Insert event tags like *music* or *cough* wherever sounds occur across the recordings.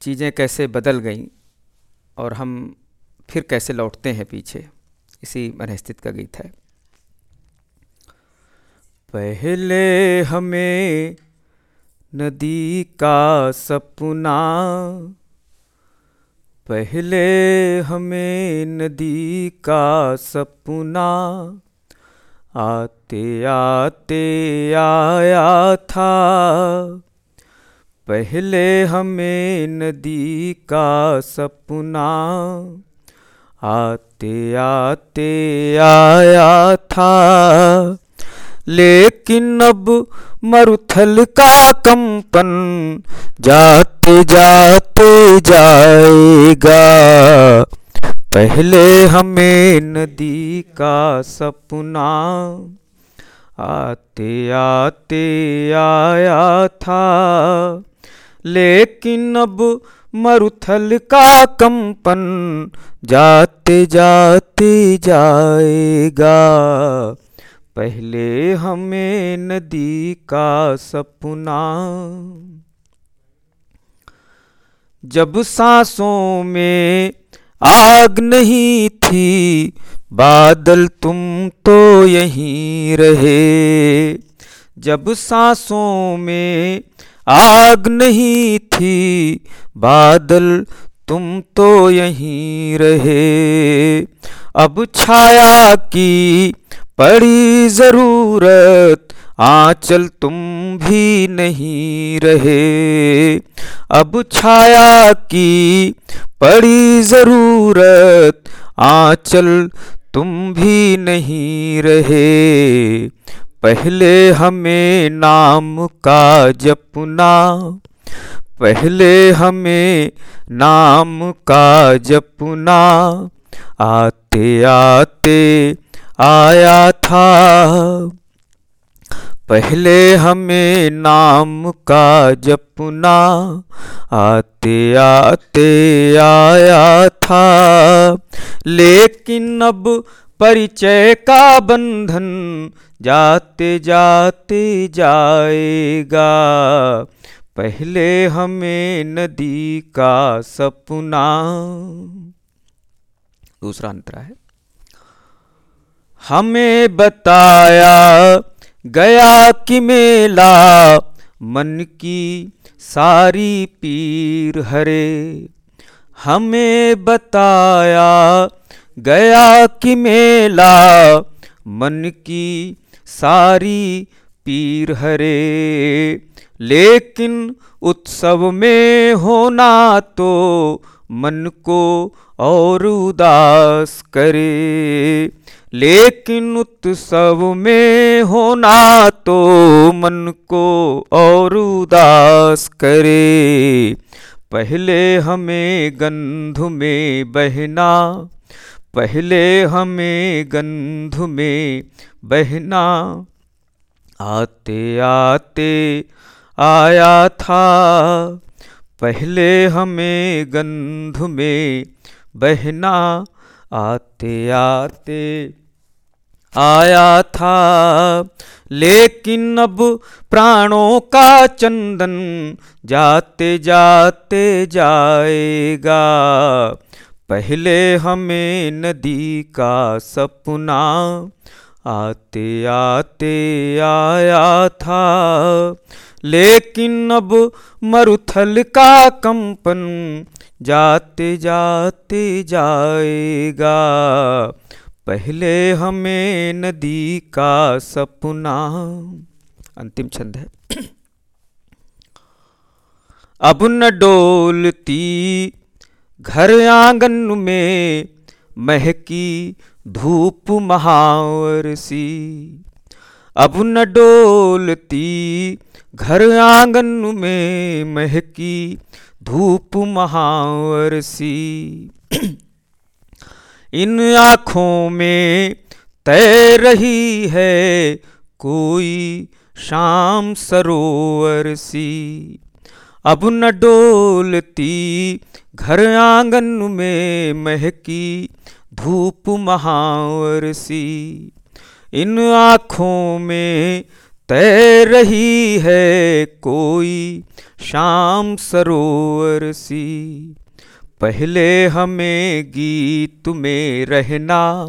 चीज़ें कैसे बदल गईं और हम फिर कैसे लौटते हैं पीछे, इसी मनस्थित का गीत है। पहले हमें नदी का सपना, पहले हमें नदी का सपना आते आते आया था। पहले हमें नदी का सपना आते आते आया था, लेकिन अब मरुथल का कंपन जाते जाते जाएगा। पहले हमें नदी का सपना आते आते आया था लेकिन अब मरुथल का कंपन जाते जाते जाएगा। पहले हमें नदी का सपना, जब सांसों में आग नहीं थी, बादल तुम तो यहीं रहे। जब सांसों में आग नहीं थी, बादल तुम तो यहीं रहे। अब छाया की पड़ी ज़रूरत, आंचल तुम भी नहीं रहे। अब छाया की पड़ी ज़रूरत, आंचल तुम भी नहीं रहे। पहले हमें नाम का जपना, पहले हमें नाम का जपना। आते आते आया था, पहले हमें नाम का जपना। आते आते आया था, लेकिन अब परिचय का बंधन जाते जाते जाएगा। पहले हमें नदी का सपना। दूसरा अंतरा है। हमें बताया गया कि मेला मन की सारी पीर हरे। हमें बताया गया कि मेला, मन की सारी पीर हरे। लेकिन उत्सव में होना तो मन को और उदास करे। लेकिन उत्सव में होना तो मन को और उदास करे। पहले हमें गंध में बहना पहले हमें गंध में बहना, आते आते आया था। पहले हमें गंध में बहना, आते आते आया था। लेकिन अब प्राणों का चंदन जाते जाते जाएगा। पहले हमें नदी का सपना आते आते आया था, लेकिन अब मरुथल का कंपन जाते जाते जाएगा। पहले हमें नदी का सपना, अंतिम छंद है। *clears throat* अब न डोलती घर आँगन में महकी धूप महावर सी। अब न डोलती घर आँगन में महकी धूप महावर सी। *clears throat* इन आँखों में तैर रही है कोई शाम सरोवर सी। अब न डोलती, घर आँगन में महकी, धूप महावर सी। इन आँखों में तैर रही है कोई शाम सरोवर सी। पहले हमें गीत में रहना,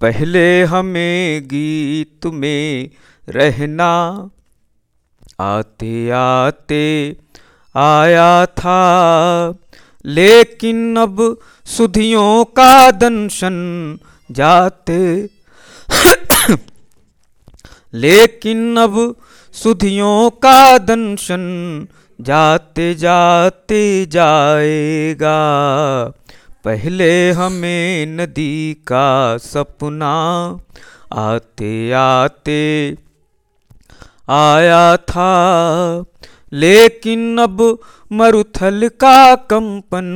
पहले हमें गीत में रहना। आते आते आया था। लेकिन अब सुधियों का दंशन जाते। लेकिन अब सुधियों का दंशन जाते जाते जाएगा। पहले हमें नदी का सपना आते आते आया था। लेकिन अब मरुथल का कंपन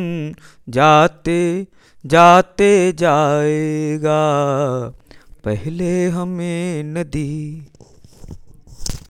जाते जाते जाएगा। पहले हमें नदी